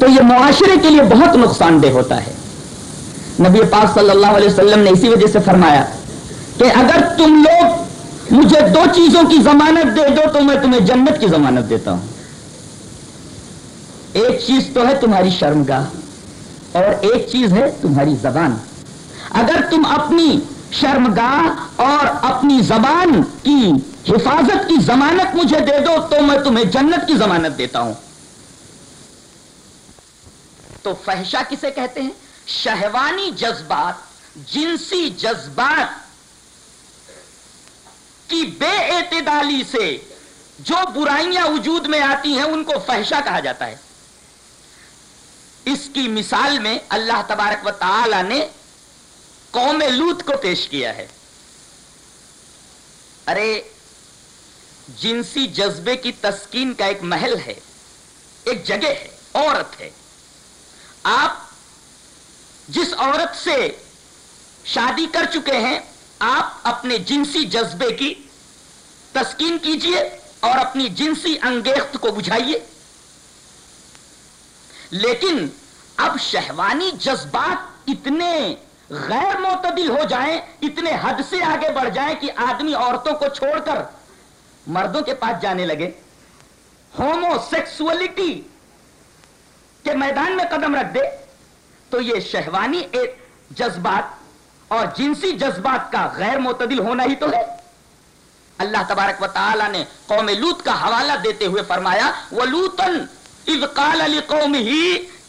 تو یہ معاشرے کے لیے بہت نقصان دہ ہوتا ہے۔ نبی پاک صلی اللہ علیہ وسلم نے اسی وجہ سے فرمایا کہ اگر تم لوگ مجھے دو چیزوں کی ضمانت دے دو تو میں تمہیں جنت کی ضمانت دیتا ہوں۔ ایک چیز تو ہے تمہاری شرمگاہ اور ایک چیز ہے تمہاری زبان۔ اگر تم اپنی شرمگاہ اور اپنی زبان کی حفاظت کی ضمانت مجھے دے دو تو میں تمہیں جنت کی ضمانت دیتا ہوں۔ تو فحشا کسے کہتے ہیں؟ شہوانی جذبات، جنسی جذبات کی بے اعتدالی سے جو برائیاں وجود میں آتی ہیں، ان کو فحشا کہا جاتا ہے۔ اس کی مثال میں اللہ تبارک و تعالی نے قوم لوت کو پیش کیا ہے۔ ارے، جنسی جذبے کی تسکین کا ایک محل ہے، ایک جگہ ہے، عورت ہے۔ آپ جس عورت سے شادی کر چکے ہیں، آپ اپنے جنسی جذبے کی تسکین کیجیے اور اپنی جنسی انگیخت کو بجھائیے۔ لیکن اب شہوانی جذبات اتنے غیر معتدل ہو جائیں، اتنے حد سے آگے بڑھ جائیں کہ آدمی عورتوں کو چھوڑ کر مردوں کے پاس جانے لگے۔ ہومو سیکسولیٹی کے میدان میں قدم رکھ دے تو یہ شہوانی جذبات اور جنسی جذبات کا غیر معتدل ہونا ہی تو ہے۔ اللہ تبارک و تعالی نے قوم لوت کا حوالہ دیتے ہوئے فرمایا وہ لوتن اذ قال لقومه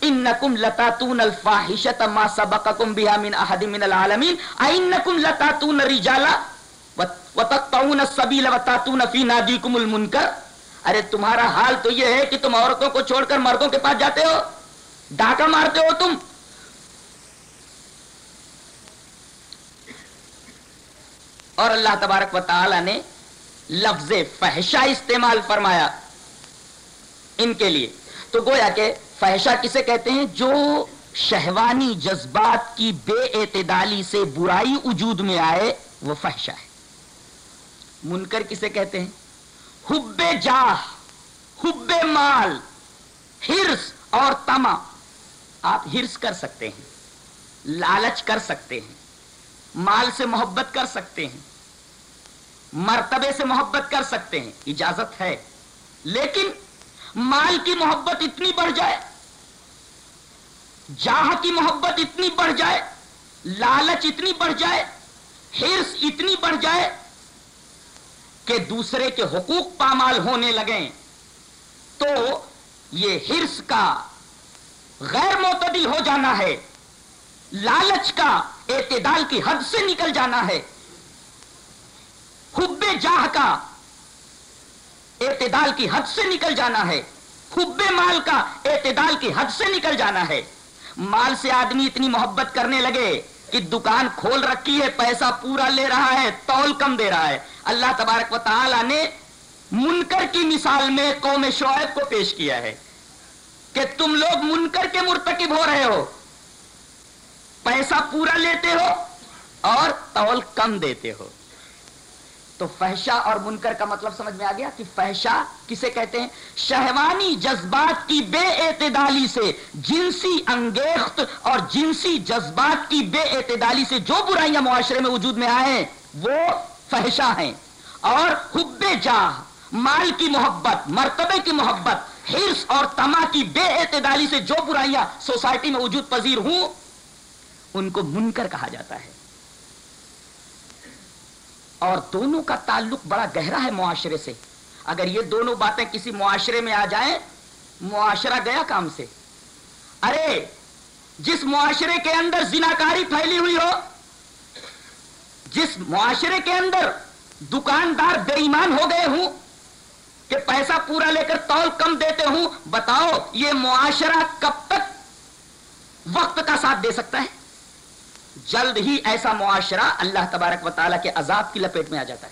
انکم لتاتون الفاحشۃ ما سبقکم بها من احد من العالمین اینکم لتاتون الرجال وتقطعون السبیل وتاتون فی نادیکم المنکر ارے تمہارا حال تو یہ ہے کہ تم عورتوں کو چھوڑ کر مردوں کے پاس جاتے ہو۔ ڈاکہ مارتے ہو تم۔ اور اللہ تبارک و تعالی نے لفظ فحشہ استعمال فرمایا ان کے لیے۔ تو گویا کہ فحشہ کسے کہتے ہیں؟ جو شہوانی جذبات کی بے اعتدالی سے برائی وجود میں آئے، وہ فحشہ ہے۔ منکر کسے کہتے ہیں؟ حب جاہ، حب مال ہرس اور تما آپ ہرس کر سکتے ہیں، لالچ کر سکتے ہیں، مال سے محبت کر سکتے ہیں، مرتبے سے محبت کر سکتے ہیں۔ اجازت ہے۔ لیکن مال کی محبت اتنی بڑھ جائے، جاہ کی محبت اتنی بڑھ جائے، لالچ اتنی بڑھ جائے ہرس اتنی بڑھ جائے کہ دوسرے کے حقوق پامال ہونے لگیں، تو یہ ہرس کا غیر معتدل ہو جانا ہے، لالچ کا اعتدال کی حد سے نکل جانا ہے۔ حب جاہ کا اعتدال کی حد سے نکل جانا ہے۔ حب مال کا اعتدال کی حد سے نکل جانا ہے۔ مال سے آدمی اتنی محبت کرنے لگے کہ دکان کھول رکھی ہے، پیسہ پورا لے رہا ہے، تول کم دے رہا ہے۔ اللہ تبارک و تعالی نے منکر کی مثال میں قوم شعیب کو پیش کیا ہے کہ تم لوگ منکر کے مرتکب ہو رہے ہو۔ پیسہ پورا لیتے ہو اور تول کم دیتے ہو۔ تو فحشا اور منکر کا مطلب سمجھ میں آ گیا کہ فحشا کسے کہتے ہیں؟ شہوانی جذبات کی بے اعتدالی سے، جنسی انگیخت اور جنسی جذبات کی بے اعتدالی سے جو برائیاں معاشرے میں وجود میں آئے وہ فحشا ہیں۔ اور حب جاہ، مال کی محبت، مرتبے کی محبت ہرس اور تما کی بے اعتدالی سے جو برائیاں سوسائٹی میں وجود پذیر ہوں، ان کو منکر کہا جاتا ہے۔ اور دونوں کا تعلق بڑا گہرا ہے معاشرے سے۔ اگر یہ دونوں باتیں کسی معاشرے میں آ جائیں، معاشرہ گیا کام سے۔ ارے، جس معاشرے کے اندر زناکاری پھیلی ہوئی ہو، جس معاشرے کے اندر دکاندار بے ایمان ہو گئے ہوں، کہ پیسہ پورا لے کر تول کم دیتے ہوں، بتاؤ یہ معاشرہ کب تک وقت کا ساتھ دے سکتا ہے؟ جلد ہی ایسا معاشرہ اللہ تبارک و تعالیٰ کے عذاب کی لپیٹ میں آ جاتا ہے۔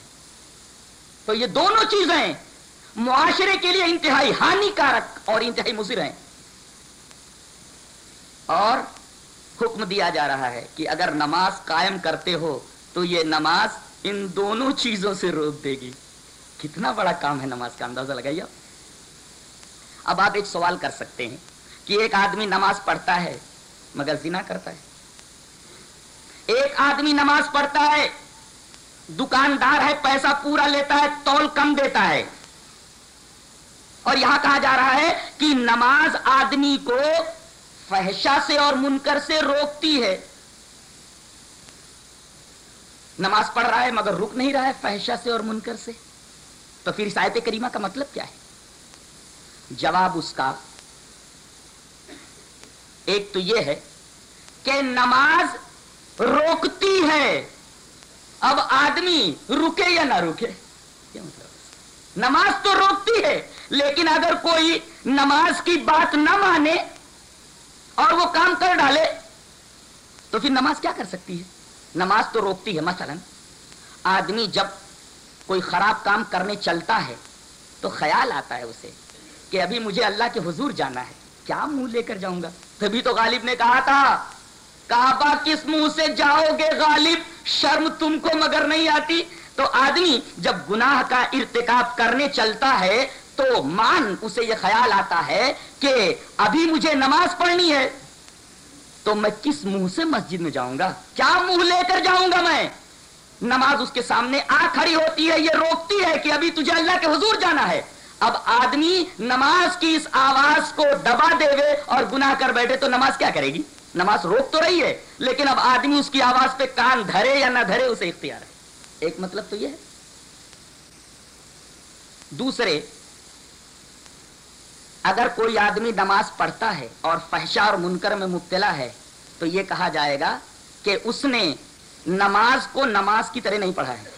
تو یہ دونوں چیزیں معاشرے کے لیے انتہائی ہانی کارک اور انتہائی مضر ہیں۔ اور حکم دیا جا رہا ہے کہ اگر نماز قائم کرتے ہو تو یہ نماز ان دونوں چیزوں سے روک دے گی۔ کتنا بڑا کام ہے نماز کا، اندازہ لگائیے۔ اب آپ ایک سوال کر سکتے ہیں کہ ایک آدمی نماز پڑھتا ہے مگر زنا کرتا ہے۔ ایک آدمی نماز پڑھتا ہے، دکاندار ہے، پیسہ پورا لیتا ہے، تول کم دیتا ہے۔ اور یہاں کہا جا رہا ہے کہ نماز آدمی کو فحشا سے اور منکر سے روکتی ہے۔ نماز پڑھ رہا ہے مگر رک نہیں رہا ہے فحشا سے اور منکر سے۔ تو پھر آیت کریمہ کا مطلب کیا ہے؟ جواب اس کا ایک تو یہ ہے کہ نماز روکتی ہے۔ اب آدمی رکے یا نہ رکے؟ کیا مطلب نماز تو روکتی ہے، لیکن اگر کوئی نماز کی بات نہ مانے اور وہ کام کر ڈالے، تو پھر نماز کیا کر سکتی ہے؟ نماز تو روکتی ہے، مثلا آدمی جب کوئی خراب کام کرنے چلتا ہے، تو خیال آتا ہے اسے کہ ابھی مجھے اللہ کے حضور جانا ہے۔ کیا منہ لے کر جاؤں گا؟ تبھی تو غالب نے کہا تھا کعبہ کس منہ سے جاؤ گے غالب؟ شرم تم کو مگر نہیں آتی۔ تو آدمی جب گناہ کا ارتکاب کرنے چلتا ہے، تو مان اسے یہ خیال آتا ہے کہ ابھی مجھے نماز پڑھنی ہے۔ تو میں کس منہ سے مسجد میں جاؤں گا؟ کیا منہ لے کر جاؤں گا میں؟ نماز اس کے سامنے آ کھڑی ہوتی ہے، یہ روکتی ہے کہ ابھی تجھے اللہ کے حضور جانا ہے۔ اب آدمی نماز کی اس آواز کو دبا دے گے اور گناہ کر بیٹھے، تو نماز کیا کرے گی؟ نماز روک تو رہی ہے، لیکن اب آدمی اس کی آواز پہ کان دھرے یا نہ دھرے اسے اختیار ہے۔ ایک مطلب تو یہ ہے۔ دوسرے، اگر کوئی آدمی نماز پڑھتا ہے اور فحشا اور منکر میں مبتلا ہے، تو یہ کہا جائے گا کہ اس نے نماز کو نماز کی طرح نہیں پڑھا ہے۔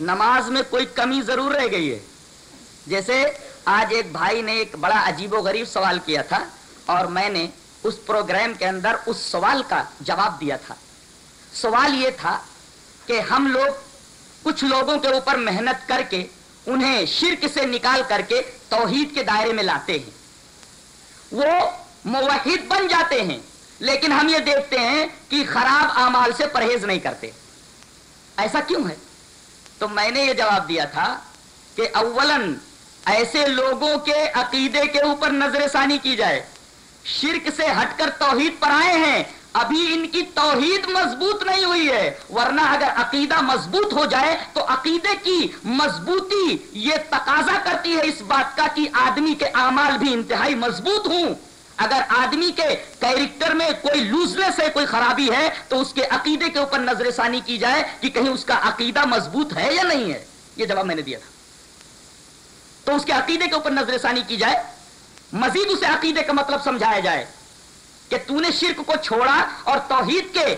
نماز میں کوئی کمی ضرور رہ گئی ہے۔ جیسے آج ایک بھائی نے ایک بڑا عجیب و غریب سوال کیا تھا اور میں نے اس پروگرام کے اندر اس سوال کا جواب دیا تھا۔ سوال یہ تھا کہ ہم لوگ کچھ لوگوں کے اوپر محنت کر کے انہیں شرک سے نکال کر کے توحید کے دائرے میں لاتے ہیں۔ وہ موحد بن جاتے ہیں، لیکن ہم یہ دیکھتے ہیں کہ خراب اعمال سے پرہیز نہیں کرتے۔ ایسا کیوں ہے؟ تو میں نے یہ جواب دیا تھا کہ اولن ایسے لوگوں کے عقیدے کے اوپر نظر ثانی کی جائے۔ شرک سے ہٹ کر توحید پر آئے ہیں، ابھی ان کی توحید مضبوط نہیں ہوئی ہے۔ ورنہ اگر عقیدہ مضبوط ہو جائے تو عقیدے کی مضبوطی یہ تقاضا کرتی ہے اس بات کا کہ آدمی کے اعمال بھی انتہائی مضبوط ہوں۔ اگر آدمی کے کیریکٹر میں کوئی لوزنس ہے کوئی خرابی ہے تو اس کے عقیدے کے اوپر نظر ثانی کی جائے کہ کہیں اس کا عقیدہ مضبوط ہے یا نہیں ہے۔ یہ جواب میں نے دیا تھا۔ تو اس کے عقیدے کے اوپر نظر ثانی کی جائے مزید اسے عقیدے کا مطلب سمجھایا جائے کہ تو نے شرک کو چھوڑا اور توحید کے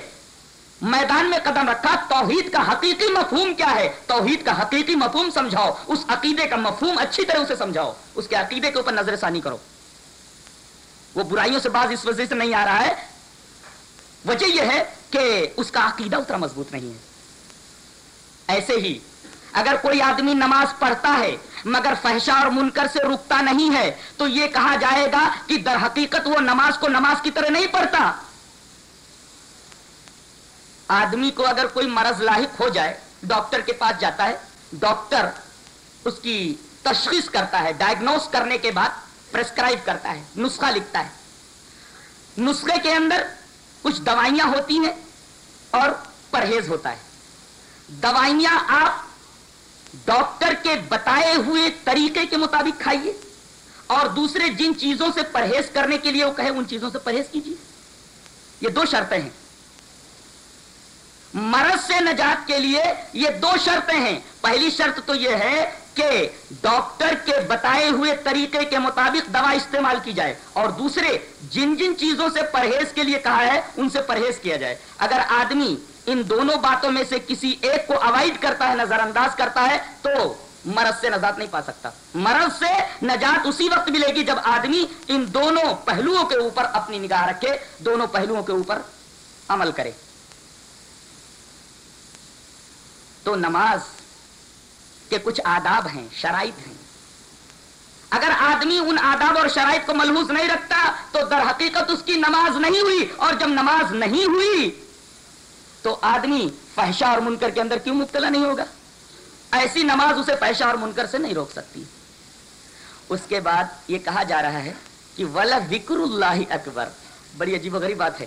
میدان میں قدم رکھا، توحید کا حقیقی مفہوم کیا ہے؟ توحید کا حقیقی مفہوم سمجھاؤ، اس عقیدے کا مفہوم اچھی طرح اسے سمجھاؤ، اس کے عقیدے کے اوپر نظر ثانی کرو۔ وہ برائیوں سے بعض اس وجہ سے نہیں آ رہا ہے۔ وجہ یہ ہے کہ اس کا عقیدہ اتنا مضبوط نہیں ہے۔ ایسے ہی اگر کوئی آدمی نماز پڑھتا ہے مگر فحشا اور منکر سے رکتا نہیں ہے، تو یہ کہا جائے گا کہ در حقیقت وہ نماز کو نماز کی طرح نہیں پڑھتا۔ آدمی کو اگر کوئی مرض لاحق ہو جائے، ڈاکٹر کے پاس جاتا ہے، ڈاکٹر اس کی تشخیص کرتا ہے ڈائگنوز کرنے کے بعد پرسکرائب کرتا ہے، نسخہ لکھتا ہے۔ نسخے کے اندر کچھ دوائیاں ہوتی ہیں اور پرہیز ہوتا ہے۔ دوائیاں آپ ڈاکٹر کے بتائے ہوئے طریقے کے مطابق کھائیے اور دوسرے جن چیزوں سے پرہیز کرنے کے لیے وہ کہے ان چیزوں سے پرہیز کیجیے۔ یہ دو شرطیں ہیں۔ مرض سے نجات کے لیے یہ دو شرطیں ہیں۔ پہلی شرط تو یہ ہے کہ ڈاکٹر کے بتائے ہوئے طریقے کے مطابق دوا استعمال کی جائے اور دوسرے جن جن چیزوں سے پرہیز کے لیے کہا ہے ان سے پرہیز کیا جائے۔ اگر آدمی ان دونوں باتوں میں سے کسی ایک کو اوائڈ کرتا ہے نظر انداز کرتا ہے، تو مرض سے نجات نہیں پا سکتا۔ مرض سے نجات اسی وقت ملے گی جب آدمی ان دونوں پہلوؤں کے اوپر اپنی نگاہ رکھے، دونوں پہلوؤں کے اوپر عمل کرے۔ تو نماز کے کچھ آداب ہیں، شرائط ہیں۔ اگر آدمی ان آداب اور شرائط کو ملحوظ نہیں رکھتا، تو در حقیقت اس کی نماز نہیں ہوئی۔ اور جب نماز نہیں ہوئی تو آدمی فحشا اور منکر کے اندر کیوں مبتلا نہیں ہوگا؟ ایسی نماز اسے فحشا اور منکر سے نہیں روک سکتی۔ اس کے بعد یہ کہا جا رہا ہے کہ ولا ذکر اللہ اکبر۔ بڑی عجیب و غریب بات ہے۔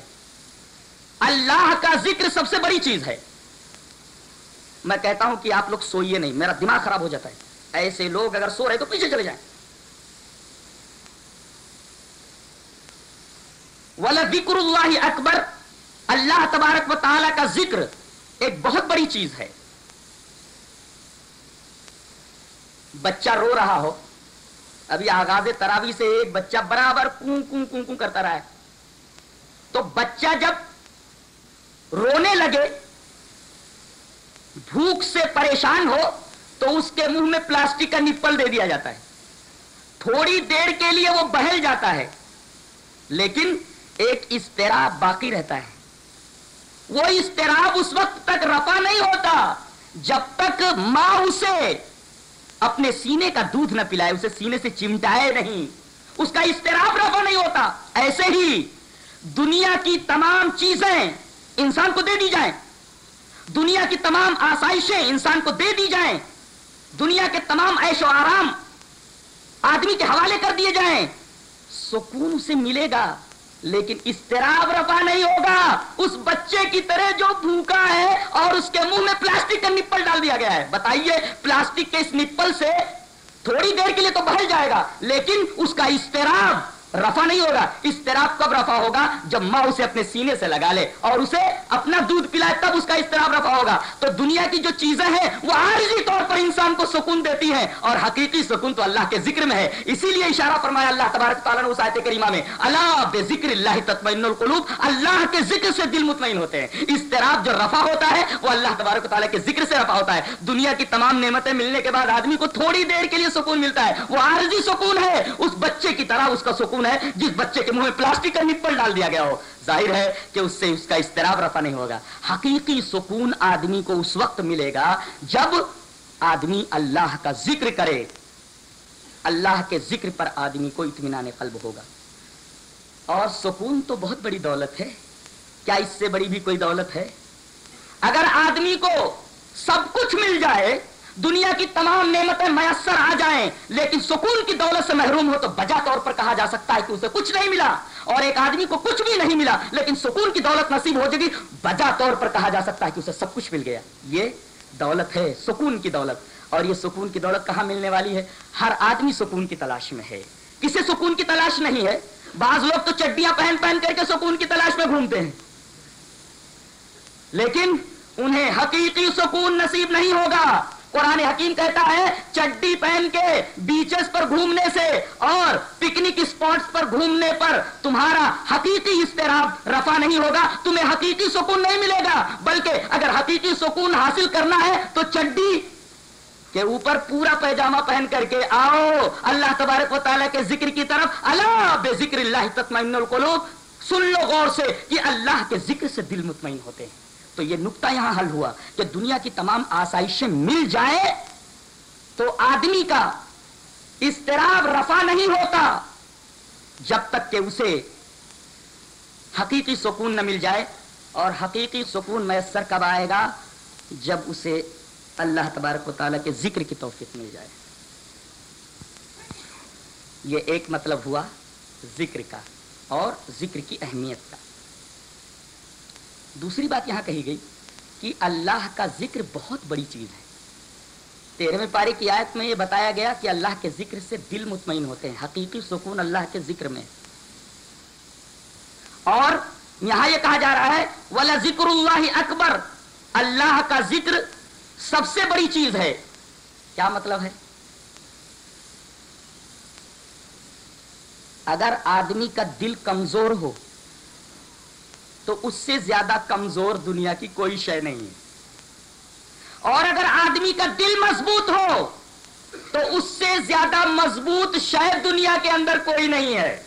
اللہ کا ذکر سب سے بڑی چیز ہے۔ میں کہتا ہوں کہ آپ لوگ سوئیے نہیں، میرا دماغ خراب ہو جاتا ہے۔ ایسے لوگ اگر سو رہے تو پیچھے چلے جائیں۔ ولا ذکر اللہ اکبر۔ اللہ تبارک و تعالی کا ذکر ایک بہت بڑی چیز ہے۔ بچہ رو رہا ہو، ابھی آغاز تراوی سے ایک بچہ برابر کون کون کون کون کرتا رہا ہے۔ تو بچہ جب رونے لگے، بھوک سے پریشان ہو، تو اس کے منہ میں پلاسٹک کا نپل دے دیا جاتا ہے۔ تھوڑی دیر کے لیے وہ بہل جاتا ہے، لیکن ایک استراب باقی رہتا ہے۔ وہ استراب اس وقت تک رفا نہیں ہوتا جب تک ماں اسے اپنے سینے کا دودھ نہ پلائے، اسے سینے سے چمٹائے نہیں۔ اس کا استراب رفا نہیں ہوتا۔ ایسے ہی دنیا کی تمام چیزیں انسان کو دے دی جائیں۔ دنیا کی تمام آسائشیں انسان کو دے دی جائیں۔ دنیا کے تمام عیش و آرام آدمی کے حوالے کر دیے جائیں۔ سکون اسے ملے گا۔ لیکن استراب رفا نہیں ہوگا۔ اس بچے کی طرح جو بھوکا ہے اور اس کے منہ میں پلاسٹک کا نپل ڈال دیا گیا ہے۔ بتائیے، پلاسٹک کے اس نپل سے تھوڑی دیر کے لیے تو بہل جائے گا، لیکن اس کا استراب رفا نہیں ہوگا۔ استراب کب رفا ہوگا؟ جب ماں اسے اپنے سینے سے لگا لے اور اسے اپنا دودھ پلائے، تب اس کا استراب رفا ہوگا۔ تو دنیا کی جو چیزیں ہیں، وہ عارضی طور پر انسان کو سکون دیتی ہیں اور حقیقی سکون تو اللہ کے ذکر میں ہے۔ اسی لیے اشارہ فرمایا اللہ تبارک تعالیٰ نے اس آیت کریمہ میں، اللہ بے ذکر اللہ تطمئن القلوب اللہ کے ذکر سے دل مطمئن ہوتے ہیں۔ استراب جو رفا ہوتا ہے، وہ اللہ تبارک تعالیٰ کے ذکر سے رفا ہوتا ہے۔ دنیا کی تمام نعمتیں ملنے کے بعد آدمی کو تھوڑی دیر کے لیے سکون ملتا ہے۔ وہ عارضی سکون ہے۔ اس بچے کی طرح اس کا سکون ہے جس بچے کے منہ میں پلاسٹک کا نپل ڈال دیا گیا ہو، ظاہر ہے کہ اس سے اس کا استراب رفع نہیں ہوگا۔ حقیقی سکون آدمی کو اس وقت ملے گا جب آدمی اللہ کا ذکر کرے۔ اللہ کے ذکر پر آدمی کو اطمینان قلب ہوگا۔ اور سکون تو بہت بڑی دولت ہے۔ کیا اس سے بڑی بھی کوئی دولت ہے؟ اگر آدمی کو سب کچھ مل جائے دنیا کی تمام نعمتیں میسر آ جائیں، لیکن سکون کی دولت سے محروم ہو تو بجا طور پر کہا جا سکتا ہے کہ اسے کچھ نہیں ملا اور ایک آدمی کو کچھ بھی نہیں ملا، لیکن سکون کی دولت نصیب ہو جائے گی بجا طور پر کہا جا سکتا ہے کہ اسے سب کچھ مل گیا۔ یہ دولت ہے، سکون کی دولت۔ اور یہ سکون کی دولت کہاں ملنے والی ہے؟ ہر آدمی سکون کی تلاش میں ہے۔ کسی سکون کی تلاش نہیں ہے۔ بعض لوگ تو چڈیاں پہن پہن کر کے سکون کی تلاش میں گھومتے ہیں۔ لیکن انہیں حقیقی سکون نصیب نہیں ہوگا۔ قرآن حکیم کہتا ہے، چڈی پہن کے بیچز پر گھومنے سے اور پکنک اسپاٹس پر گھومنے پر تمہارا حقیقی استراب رفع نہیں ہوگا، تمہیں حقیقی سکون نہیں ملے گا۔ بلکہ اگر حقیقی سکون حاصل کرنا ہے تو چڈی کے اوپر پورا پیجامہ پہن کر کے آؤ۔ اللہ تبارک و تعالیٰ کے ذکر کی طرف اللہ بے ذکر اللہ تطمئن القلوب۔ سن لو غور سے کہ اللہ کے ذکر سے دل مطمئن ہوتے ہیں۔ تو یہ نقطہ یہاں حل ہوا کہ دنیا کی تمام آسائشیں مل جائیں تو آدمی کا استراب رفع نہیں ہوتا جب تک کہ اسے حقیقی سکون نہ مل جائے اور حقیقی سکون میسر کب آئے گا جب اسے اللہ تبارک و تعالیٰ کے ذکر کی توفیق مل جائے یہ ایک مطلب ہوا ذکر کا اور ذکر کی اہمیت کا دوسری بات یہاں کہی گئی کہ اللہ کا ذکر بہت بڑی چیز ہے۔ تیرہویں پاری کی آیت میں یہ بتایا گیا کہ اللہ کے ذکر سے دل مطمئن ہوتے ہیں، حقیقی سکون اللہ کے ذکر میں۔ اور یہاں یہ کہا جا رہا ہے، ولا ذکر اللہ اکبر۔ اللہ کا ذکر سب سے بڑی چیز ہے۔ کیا مطلب ہے؟ اگر آدمی کا دل کمزور ہو تو اس سے زیادہ کمزور دنیا کی کوئی شے نہیں ہے۔ اور اگر آدمی کا دل مضبوط ہو، تو اس سے زیادہ مضبوط شاید دنیا کے اندر کوئی نہیں ہے۔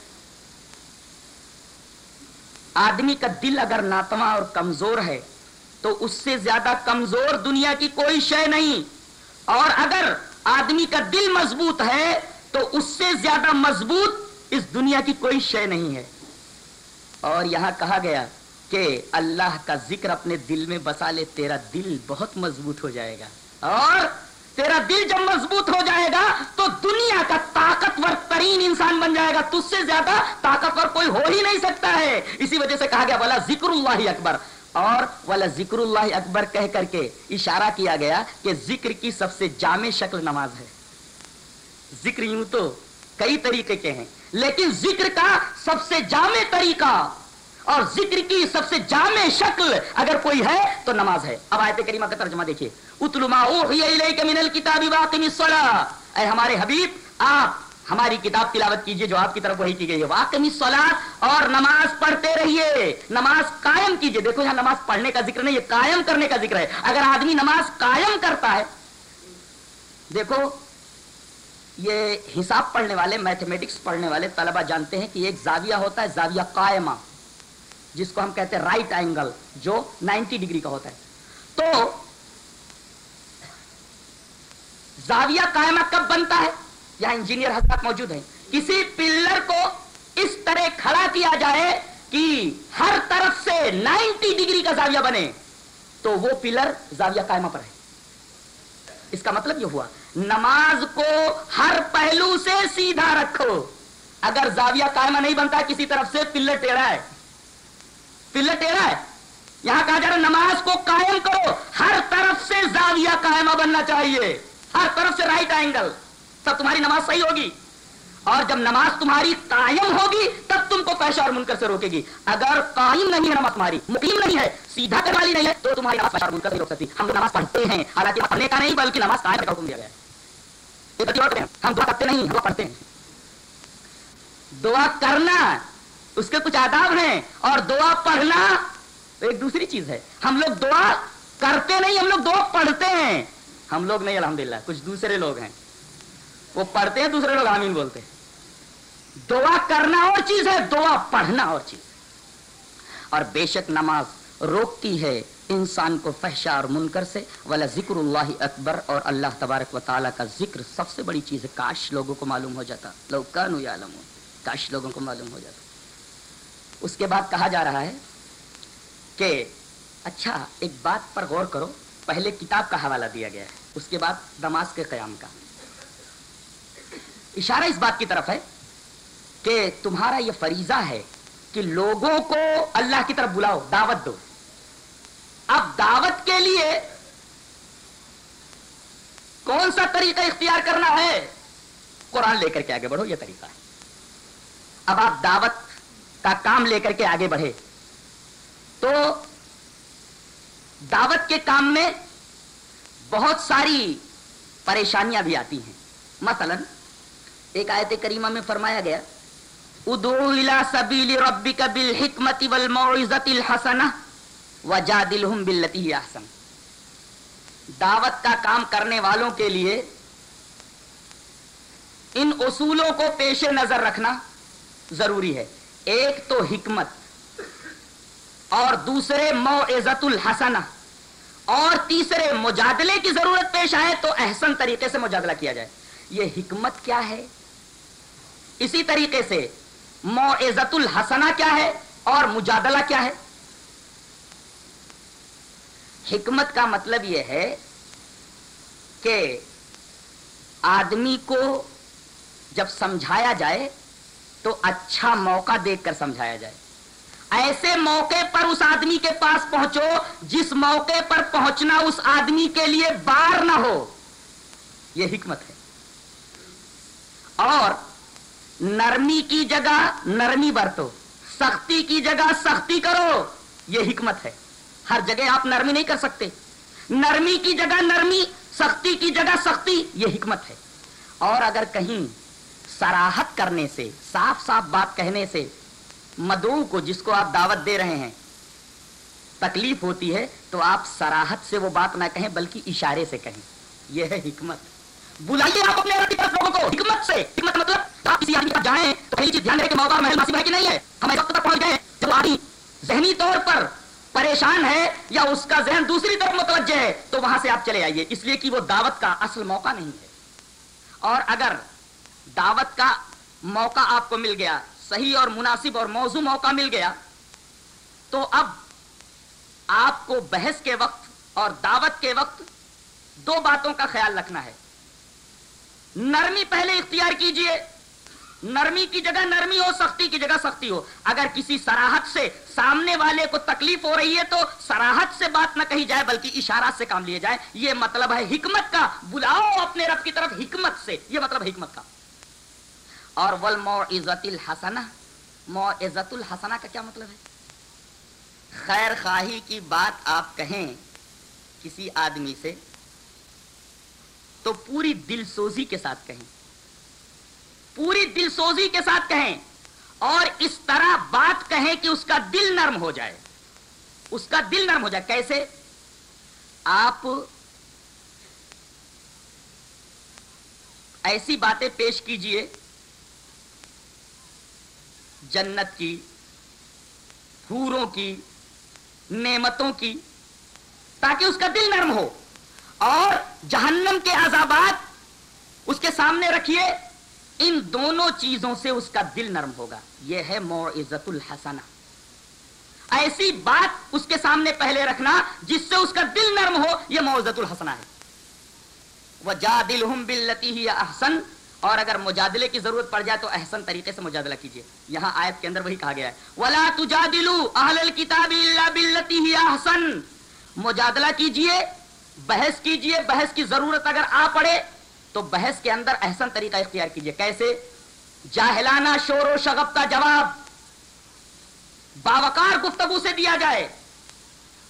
آدمی کا دل اگر ناتواں اور کمزور ہے، تو اس سے زیادہ کمزور دنیا کی کوئی شے نہیں۔ اور اگر آدمی کا دل مضبوط ہے، تو اس سے زیادہ مضبوط اس دنیا کی کوئی شے نہیں ہے۔ اور یہاں کہا گیا کہ اللہ کا ذکر اپنے دل میں بسا لے، تیرا دل بہت مضبوط ہو جائے گا۔ اور تیرا دل جب مضبوط ہو جائے گا، تو دنیا کا طاقتور ترین انسان بن جائے گا۔ تج سے زیادہ طاقتور کوئی ہو ہی نہیں سکتا ہے۔ اسی وجہ سے کہا گیا بولا ذکر اللہ اکبر۔ اور والا ذکر اللہ اکبر کہہ کر کے اشارہ کیا گیا کہ ذکر کی سب سے جامع شکل نماز ہے۔ ذکر یوں تو کئی طریقے کے ہیں، لیکن ذکر کا سب سے جامع طریقہ اور ذکر کی سب سے جامع شکل اگر کوئی ہے تو نماز ہے۔ اب آیت کریمہ کا ترجمہ دیکھیے۔ اتلما من الکتاب واقم الصلاۃ اے ہمارے حبیب، آپ ہماری کتاب تلاوت کیجیے جو آپ کی طرف وہی کی گئی ہے۔ واقم الصلاۃ اور نماز پڑھتے رہیے۔ نماز قائم کیجیے۔ دیکھو یہاں نماز پڑھنے کا ذکر نہیں یہ قائم کرنے کا ذکر ہے۔ اگر آدمی نماز قائم کرتا ہے، دیکھو، یہ حساب پڑھنے والے میتھمیٹکس پڑھنے والے طلبہ جانتے ہیں کہ ایک زاویہ ہوتا ہے، زاویہ قائمہ۔ جس کو ہم کہتے ہیں رائٹ اینگل جو نائنٹی ڈگری کا ہوتا ہے۔ تو زاویہ قائمہ کب بنتا ہے؟ یہاں انجینئر حضرات موجود ہیں۔ کسی پلر کو اس طرح کھڑا کیا جائے کہ ہر طرف سے نائنٹی ڈگری کا زاویہ بنے، تو وہ پلر زاویہ قائمہ پر ہے۔ اس کا مطلب یہ ہوا، نماز کو ہر پہلو سے سیدھا رکھو۔ اگر زاویہ قائمہ نہیں بنتا، کسی طرف سے پلر ٹیڑھا ہے۔ پلر ٹیڑھا ہے۔ یہاں کہا جا رہا نماز کو قائم کرو۔ ہر طرف سے زاویہ قائمہ بننا چاہیے۔ ہر طرف سے رائٹ اینگل تب تمہاری نماز صحیح ہوگی۔ اور جب نماز تمہاری قائم ہوگی، تب تم کو پیشہ اور منکر سے روکے گی۔ اگر قائم نہیں ہے نماز تمہاری، مقیم نہیں ہے، سیدھا کر والی نہیں ہے، تو تمہاری نماز پیشہ اور منکر سے روک سکتی۔ ہم نماز پڑھتے ہیں۔ حالانکہ پڑھنے کا نہیں، بلکہ نماز قائم کا حکم دیا گیا ہم دعا کرتے نہیں، ہم پڑھتے ہیں۔ دعا کرنا اس کے کچھ آداب ہیں اور دعا پڑھنا ایک دوسری چیز ہے۔ ہم لوگ دعا کرتے نہیں، ہم لوگ دعا پڑھتے ہیں۔ ہم لوگ نہیں، الحمدللہ، کچھ دوسرے لوگ ہیں۔ وہ پڑھتے ہیں، دوسرے لوگ آمین بولتے ہیں۔ دعا کرنا اور چیز ہے، دعا پڑھنا اور چیز۔ ہے اور بے شک نماز روکتی ہے انسان کو فحشا اور منکر سے۔ والا ذکر اللہ اکبر، اور اللہ تبارک و تعالیٰ کا ذکر سب سے بڑی چیز ہے۔ کاش لوگوں کو معلوم ہو جاتا۔ لوگ کانو یا کاش لوگوں کو معلوم ہو جاتا۔ اس کے بعد کہا جا رہا ہے کہ اچھا ایک بات پر غور کرو، پہلے کتاب کا حوالہ دیا گیا ہے، اس کے بعد نماز کے قیام کا۔ اشارہ اس بات کی طرف ہے کہ تمہارا یہ فریضہ ہے کہ لوگوں کو اللہ کی طرف بلاؤ، دعوت دو۔ اب دعوت کے لیے کون سا طریقہ اختیار کرنا ہے؟ قرآن لے کر کے آگے بڑھو، یہ طریقہ ہے۔ اب آپ دعوت کا کام لے کر کے آگے بڑھے۔ تو دعوت کے کام میں بہت ساری پریشانیاں بھی آتی ہیں۔ مثلا ایک آیت کریمہ میں فرمایا گیا، ادعو الى سبیل ربک بالحکمت والموعظت الحسنہ وجادلہم باللتی احسن۔ دعوت کا کام کرنے والوں کے لیے ان اصولوں کو پیش نظر رکھنا ضروری ہے۔ ایک تو حکمت اور دوسرے موعظت الحسنہ اور تیسرے مجادلے کی ضرورت پیش آئے تو احسن طریقے سے مجادلہ کیا جائے۔ یہ حکمت کیا ہے؟ اسی طریقے سے موعظت الحسنہ کیا ہے اور مجادلہ کیا ہے؟ حکمت کا مطلب یہ ہے کہ آدمی کو جب سمجھایا جائے تو اچھا موقع دیکھ کر سمجھایا جائے۔ ایسے موقع پر اس آدمی کے پاس پہنچو جس موقع پر پہنچنا اس آدمی کے لیے بار نہ ہو۔ یہ حکمت ہے۔ اور نرمی کی جگہ نرمی برتو، سختی کی جگہ سختی کرو۔ یہ حکمت ہے۔ ہر جگہ آپ نرمی نہیں کر سکتے۔ نرمی کی جگہ نرمی، سختی کی جگہ سختی، یہ حکمت ہے۔ اور اگر کہیں سراہت کرنے سے، صاف صاف بات کہنے سے، مدعو کو جس کو آپ دعوت دے رہے ہیں، تکلیف ہوتی ہے تو آپ سراہت سے وہ بات نہ کہیں بلکہ اشارے سے کہیں۔ یہ ہے حکمت۔ بلائیے آپ اپنے لوگوں کو، حکمت سے۔ حکمت مطلب آپ کسی آدمی پر جائیں تو پہلی چیز دھیان رہے کہ موقع محل ناصب ہے کہ نہیں ہے۔ ہم وقت تک پہنچ گئے، جب آدمی ذہنی طور پر پریشان ہے یا اس کا ذہن دوسری طرف متوجہ ہے، تو وہاں سے آپ چلے آئیے۔ اس لیے کہ وہ دعوت کا اصل موقع نہیں ہے۔ اور اگر دعوت کا موقع آپ کو مل گیا، صحیح اور مناسب اور موضوع موقع مل گیا۔ تو اب آپ کو بحث کے وقت اور دعوت کے وقت دو باتوں کا خیال رکھنا ہے۔ نرمی پہلے اختیار کیجیے۔ نرمی کی جگہ نرمی ہو، سختی کی جگہ سختی ہو۔ اگر کسی سراہد سے سامنے والے کو تکلیف ہو رہی ہے تو سراہد سے بات نہ کہی جائے، بلکہ اشارات سے کام لیے جائے یہ مطلب ہے حکمت کا۔ بلاؤ اپنے رب کی طرف حکمت سے۔ یہ مطلب حکمت کا۔ اور ول مو عزت الحسن مو عزت الحسنہ کا کیا مطلب ہے؟ خیر خواہی کی بات آپ کہیں کسی آدمی سے، تو پوری دل سوزی کے ساتھ کہیں۔ پوری دل سوزی کے ساتھ کہیں اور اس طرح بات کہیں کہ اس کا دل نرم ہو جائے۔ اس کا دل نرم ہو جائے۔ کیسے؟ آپ ایسی باتیں پیش کیجیے جنت کی پھوروں کی، نعمتوں کی، تاکہ اس کا دل نرم ہو۔ اور جہنم کے عذابات اس کے سامنے رکھیے، ان دونوں چیزوں سے اس کا دل نرم ہوگا۔ یہ ہے معزت الحسنہ ایسی بات اس کے سامنے پہلے رکھنا جس سے اس کا دل نرم ہو، یہ معزت الحسنہ ہے۔ وہ جا دل ہم بلتی احسن اور اگر مجادلے کی ضرورت پڑ جائے تو احسن طریقے سے مجادلہ کیجیے یہاں آیت کے اندر وہی کہا گیا ہے۔ ولا تجادلوا اهل الكتاب الا بالتي هي احسن مجادلہ کیجیے بحث کیجیے، بحث کی ضرورت اگر آ پڑے تو بحث کے اندر احسن طریقہ اختیار کیجیے۔ کیسے؟ جاہلانہ شور و شغب کا جواب باوکار گفتگو سے دیا جائے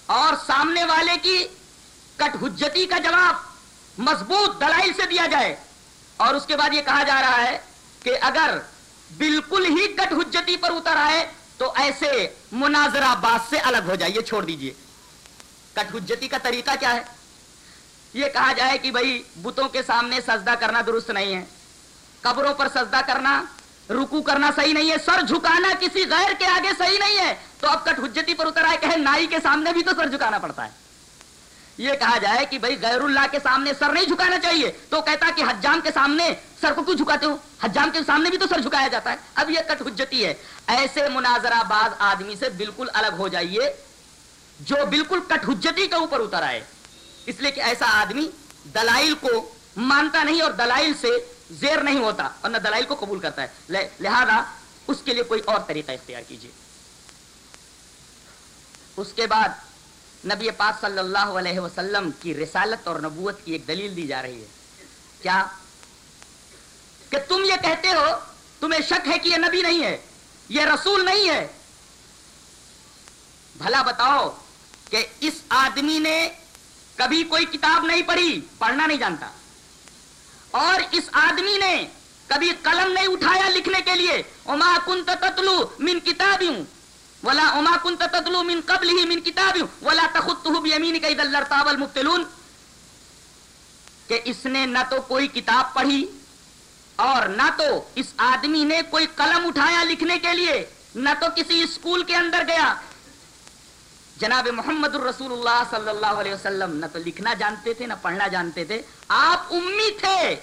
اور سامنے والے کی کٹ حجتی کا جواب مضبوط دلائل سے دیا جائے۔ اور اس کے بعد یہ کہا جا رہا ہے کہ اگر بالکل ہی کٹ حجتی پر اتر آئے تو ایسے مناظرہ بات سے الگ ہو جائیے چھوڑ دیجیے۔ کٹ حجتی کا طریقہ کیا ہے؟ یہ کہا جائے کہ بھائی، بتوں کے سامنے سجدہ کرنا درست نہیں ہے۔ قبروں پر سجدہ کرنا رکو کرنا صحیح نہیں ہے۔ سر جھکانا کسی غیر کے آگے صحیح نہیں ہے۔ تو اب کٹ حجتی پر اتر آئے کہ نائی کے سامنے بھی تو سر جھکانا پڑتا ہے۔ یہ کہا جائے کہ بھائی غیر اللہ کے سامنے سر نہیں جھکانا چاہیے۔ تو کہتا کہ حجام کے سامنے سر کو کیوں جھکاتے ہو؟ حجام کے سامنے بھی تو سر جھکایا جاتا ہے۔ اب یہ کٹ حجتی ہے۔ ایسے مناظرہ باز آدمی سے بالکل الگ ہو جائیے جو بالکل کٹ حجتی کے اوپر اتر آئے۔ اس لیے کہ ایسا آدمی دلائل کو مانتا نہیں اور دلائل سے زیر نہیں ہوتا اور نہ دلائل کو قبول کرتا ہے۔ لہذا اس کے لیے کوئی اور طریقہ اختیار کیجیے۔ اس کے بعد نبی پاک صلی اللہ علیہ وسلم کی رسالت اور نبوت کی ایک دلیل دی جا رہی ہے۔ کیا؟ کہ تم یہ کہتے ہو، تمہیں شک ہے کہ یہ نبی نہیں ہے، یہ رسول نہیں ہے۔ بھلا بتاؤ کہ اس آدمی نے کبھی کوئی کتاب نہیں پڑھی، پڑھنا نہیں جانتا۔ اور اس آدمی نے کبھی قلم نہیں اٹھایا لکھنے کے لیے۔ اما کن تتلو من کتاب ولا اما کن تتلو من قبل ہی من کتاب ولا تخطه بيمين کا اذا لرتاب المبتلون کہ اس نے نہ تو کوئی کتاب پڑھی اور نہ تو اس آدمی نے کوئی قلم اٹھایا لکھنے کے لیے، نہ تو کسی اسکول کے اندر گیا۔ جناب محمد الرسول اللہ صلی اللہ علیہ وسلم، نہ تو لکھنا جانتے تھے، نہ پڑھنا جانتے تھے۔ آپ امی تھے۔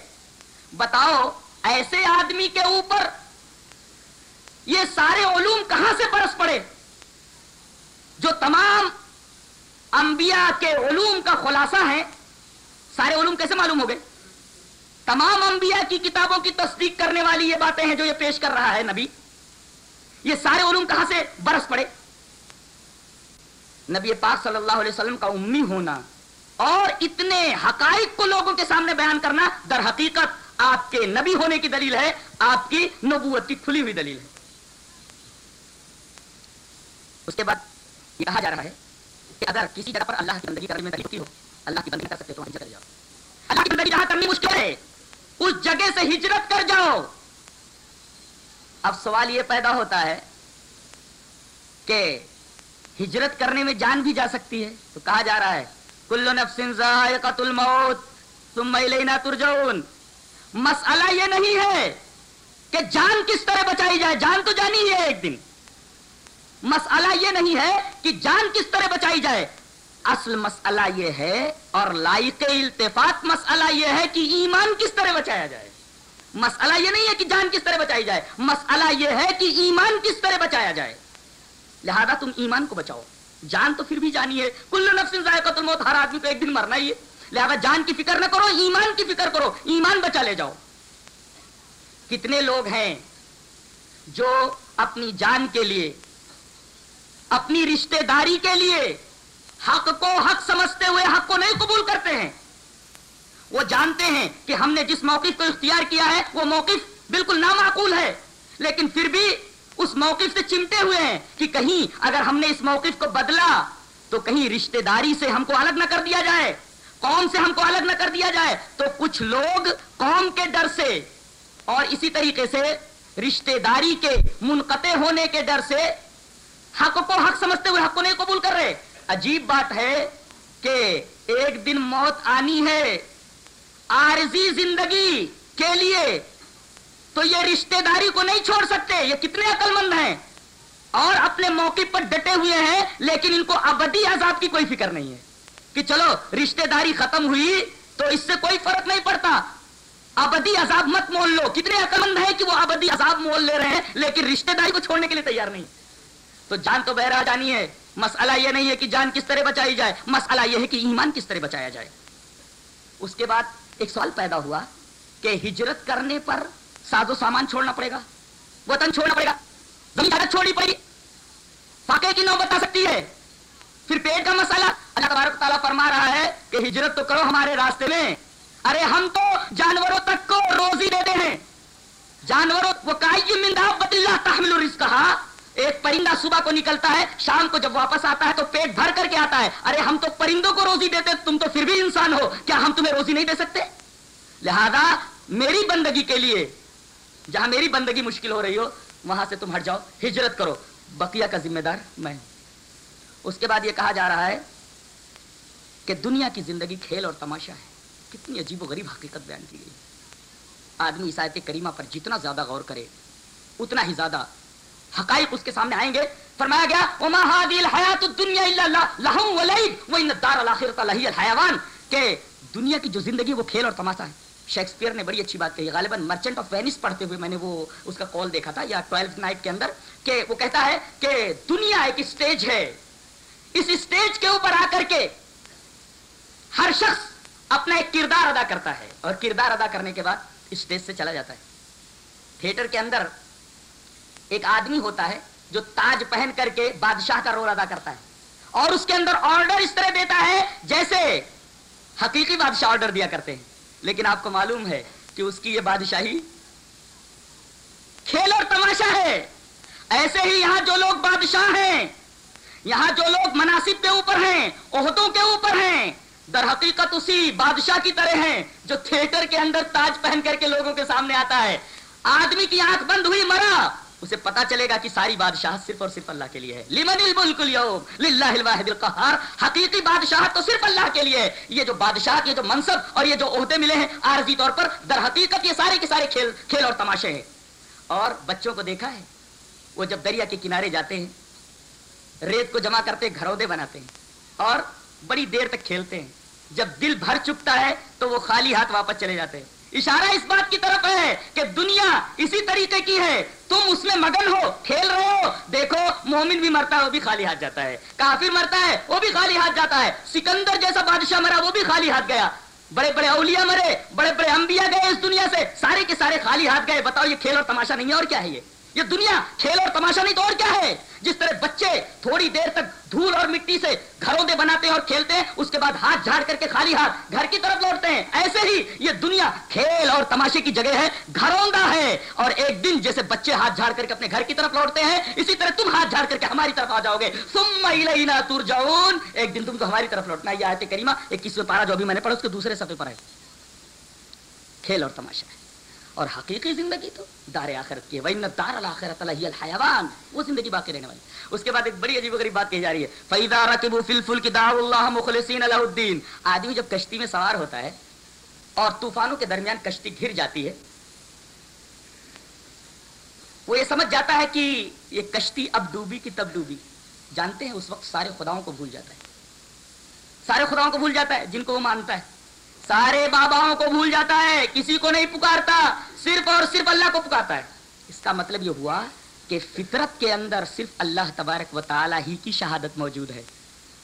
بتاؤ، ایسے آدمی کے اوپر یہ سارے علوم کہاں سے برس پڑے؟ جو تمام انبیاء کے علوم کا خلاصہ ہے سارے علوم کیسے معلوم ہو گئے؟ تمام انبیاء کی کتابوں کی تصدیق کرنے والی یہ باتیں ہیں جو یہ پیش کر رہا ہے نبی۔ یہ سارے علوم کہاں سے برس پڑے؟ نبی پاک صلی اللہ علیہ وسلم کا امی ہونا اور اتنے حقائق کو لوگوں کے سامنے بیان کرنا در حقیقت آپ کے نبی ہونے کی دلیل ہے، آپ کی نبوت کی کھلی ہوئی دلیل ہے۔ اس کے بعد یہ کہا جا رہا ہے کہ اگر کسی جگہ پر اللہ کی بندگی کرنے میں تکلیف ہو، اللہ کی بندگی کر سکتے تو ہجرت کر جاؤ۔ اللہ کی بندگی جہاں کرنی مشکل ہے، اس جگہ سے ہجرت کر جاؤ۔ اب سوال یہ پیدا ہوتا ہے کہ ہجرت کرنے میں جان بھی جا سکتی ہے۔ تو کہا جا رہا ہے، کلو نفسن ذائقت الموت ثم الینا ترجعون۔ مسئلہ یہ نہیں ہے کہ جان کس طرح بچائی جائے، جان تو جانی ہے ایک دن۔ مسئلہ یہ نہیں ہے کہ جان کس طرح بچائی جائے۔ اصل مسئلہ یہ ہے اور لائق التفات مسئلہ یہ ہے کہ ایمان کس طرح بچایا جائے۔ مسئلہ یہ نہیں ہے کہ جان کس طرح بچائی جائے، مسئلہ یہ ہے کہ ایمان کس طرح بچایا جائے۔ لہذا تم ایمان کو بچاؤ۔ جان تو پھر بھی جانی ہے۔ کل نفس ذائقہ الموت، ہر آدمی کو ایک دن مرنا ہی ہے۔ لہذا جان کی فکر نہ کرو، ایمان کی فکر کرو۔ ایمان بچا لے جاؤ۔ کتنے لوگ ہیں جو اپنی جان کے لیے اپنی رشتہ داری کے لیے حق کو حق سمجھتے ہوئے حق کو نہیں قبول کرتے ہیں۔ وہ جانتے ہیں کہ ہم نے جس موقف کو اختیار کیا ہے، وہ موقف بالکل نامعقول ہے۔ لیکن پھر بھی اس موقف سے چمٹے ہوئے ہیں کہ کہیں اگر ہم نے اس موقف کو بدلا تو کہیں رشتہ داری سے ہم کو الگ نہ کر دیا جائے۔ قوم سے ہم کو الگ نہ کر دیا جائے۔ تو کچھ لوگ قوم کے ڈر سے اور اسی طریقے سے رشتہ داری کے منقطع ہونے کے ڈر سے حق کو حق سمجھتے ہوئے حق کو نہیں قبول کر رہے۔ عجیب بات ہے کہ ایک دن موت آنی ہے، عارضی زندگی کے لیے تو یہ رشتہ داری کو نہیں چھوڑ سکتے۔ یہ کتنے عقل مند ہیں۔ اور اپنے موقع پر ڈٹے ہوئے ہیں، لیکن ان کو ابدی عذاب کی کوئی فکر نہیں ہے۔ کہ چلو، رشتہ داری ختم ہوئی تو اس سے کوئی فرق نہیں پڑتا۔ ابدی عذاب مت مول لو۔ کتنے عقل مند ہے کہ وہ ابدی عذاب مول لے رہے ہیں، لیکن رشتہ داری کو چھوڑنے کے لیے تیار نہیں۔ تو جان تو بہرا جانی ہے۔ مسئلہ یہ نہیں ہے کہ جان کس طرح بچائی جائے۔ مسئلہ یہ ہے کہ ایمان کس طرح بچایا جائے۔ اس کے بعد ایک سوال پیدا ہوا کہ ہجرت کرنے پر ساز و سامان چھوڑنا پڑے گا۔ وطن چھوڑنا پڑے گا۔ زمین چھوڑی پڑی فاقے کی نوبت آ سکتی ہے۔ پھر پیٹ کا مسئلہ۔ اللہ تبارک تعالیٰ فرما رہا ہے کہ ہجرت تو کرو ہمارے راستے میں۔ ارے ہم تو جانوروں تک کو روزی دیتے ہیں۔ جانوروں وہ اللہ تحمل الرزق، کہا ایک پرندہ صبح کو نکلتا ہے، شام کو جب واپس آتا ہے تو پیٹ بھر کر کے آتا ہے۔ ارے، ہم تو پرندوں کو روزی دیتے تم تو پھر بھی انسان ہو۔ کیا ہم تمہیں روزی نہیں دے سکتے؟ لہذا میری بندگی کے لیے، جہاں میری بندگی مشکل ہو رہی ہو، وہاں سے تم ہٹ جاؤ، ہجرت کرو۔ بقیہ کا ذمہ دار میں اس کے بعد یہ کہا جا رہا ہے کہ دنیا کی زندگی کھیل اور تماشا ہے۔ کتنی عجیب و غریب حقیقت بیان کی گئی۔ آدمی عیسائیت کریمہ پر جتنا زیادہ غور کرے، اتنا ہی زیادہ حقائق اس کے سامنے آئیں گے۔ فرمایا گیا، وما هذه الحیات الدنیا الا لهم ولعب وان الدار الاخرۃ لهي الحیوان کہ دنیا کی جو زندگی وہ کھیل اور تماشا ہے۔ شیکسپیئر نے بڑی اچھی بات کہی۔ غالباً مرچنٹ آف وینس پڑھتے ہوئے میں نے وہ اس کا کال دیکھا تھا، یا ٹویلتھ نائٹ کے اندر، کہ وہ کہتا ہے کہ دنیا ایک اسٹیج ہے۔ اس اسٹیج کے اوپر آ کر کے ہر شخص اپنا ایک کردار ادا کرتا ہے۔ اور کردار ادا کرنے کے بعد اسٹیج سے چلا جاتا ہے۔ تھیٹر کے اندر ایک آدمی ہوتا ہے جو تاج پہن کر کے بادشاہ کا رول ادا کرتا ہے اور اس کے اندر آرڈر اس طرح دیتا ہے جیسے حقیقی بادشاہ آرڈر دیا کرتے ہیں۔ لیکن آپ کو معلوم ہے کہ اس کی یہ بادشاہی کھیل اور تماشا ہے۔ ایسے ہی یہاں جو لوگ بادشاہ ہیں، یہاں جو لوگ مناسب کے اوپر ہیں، عہدوں کے اوپر ہیں، در حقیقت اسی بادشاہ کی طرح ہیں جو تھیٹر کے اندر تاج پہن کر کے لوگوں کے سامنے آتا ہے۔ آدمی کی آنکھ بند ہوئی، مرا۔ اسے پتا چلے گا کہ ساری بادشاہ صرف اور صرف اللہ کے لیے ہے۔ لمن الملک اليوم؟ للہ الواحد القہار۔ حقیقی بادشاہ تو صرف اللہ کے لیے ہے۔ یہ جو بادشاہ، یہ جو منصب اور یہ جو عہدے ملے ہیں عارضی طور پر، در حقیقت یہ سارے کے سارے کھیل کھیل اور تماشے ہیں۔ اور بچوں کو دیکھا ہے؟ وہ جب دریا کے کنارے جاتے ہیں، ریت کو جمع کرتے، گھرودے بناتے ہیں اور بڑی دیر تک کھیلتے ہیں۔ جب دل بھر چکتا ہے تو وہ خالی ہاتھ واپس چلے جاتے ہیں۔ اشارہ اس بات کی طرف ہے کہ دنیا اسی طریقے کی ہے۔ تم اس میں مگن ہو، کھیل رہے ہو۔ دیکھو، مومن بھی مرتا ہے، وہ بھی خالی ہاتھ جاتا ہے۔ کافر مرتا ہے، وہ بھی خالی ہاتھ جاتا ہے۔ سکندر جیسا بادشاہ مرا، وہ بھی خالی ہاتھ گیا۔ بڑے بڑے اولیاء مرے، بڑے بڑے انبیاء گئے اس دنیا سے۔ سارے کے سارے خالی ہاتھ گئے۔ بتاؤ، یہ کھیل اور تماشا نہیں ہے، اور کیا ہے یہ؟ یہ دنیا کھیل اور تماشا نہیں تو اور کیا ہے؟ جس طرح بچے تھوڑی دیر تک دھول اور مٹی سے گھروں دے بناتے ہیں اور کھیلتے ہیں اس کے بعد ہاتھ جھاڑ کر کے خالی ہاتھ گھر کی طرف لوٹتے ہیں۔ ایسے ہی یہ دنیا کھیل اور تماشے کی جگہ ہے، گھروندا ہے۔ اور ایک دن جیسے بچے ہاتھ جھاڑ کر کے اپنے گھر کی طرف لوٹتے ہیں، اسی طرح تم ہاتھ جھاڑ کر کے ہماری طرف آ جاؤ گے۔ ثم الینا ترجعون۔ ایک دن تم کو ہماری طرف لوٹنا یہ آیت کریمہ۔ اکیسویں پارا جو ابھی میں نے پڑھا، اس کے دوسرے صفحے پر ہے۔ کھیل اور تماشا۔ ہے اور حقیقی زندگی تو دار آخرت کی ہے۔ وَإِنَّ الدَّارَ الْآخِرَةَ لَهِيَ الْحَيَوَانِ۔ وہ زندگی باقی رہنے والی۔ اس کے بعد ایک بڑی عجیب و غریب بات کہی جا رہی ہے۔ فَإِذَا رَكِبُوا فِي الْفُلْكِ دَعَوُا اللَّهَ مُخْلِصِينَ لَهُ الدِّينَ۔ آدمی جب کشتی میں سوار ہوتا ہے اور طوفانوں کے درمیان کشتی گھر جاتی ہے، وہ یہ سمجھ جاتا ہے کہ یہ کشتی اب ڈوبی کی تب ڈوبی۔ جانتے ہیں، اس وقت سارے خداؤں کو بھول جاتا ہے۔ سارے خداؤں کو بھول جاتا ہے، جن کو وہ مانتا ہے۔ سارے باباؤں کو بھول جاتا ہے، کسی کو نہیں پکارتا، صرف اور صرف اللہ کو پکارتا ہے۔ اس کا مطلب یہ ہوا کہ فطرت کے اندر صرف اللہ تبارک و تعالی ہی کی شہادت موجود ہے۔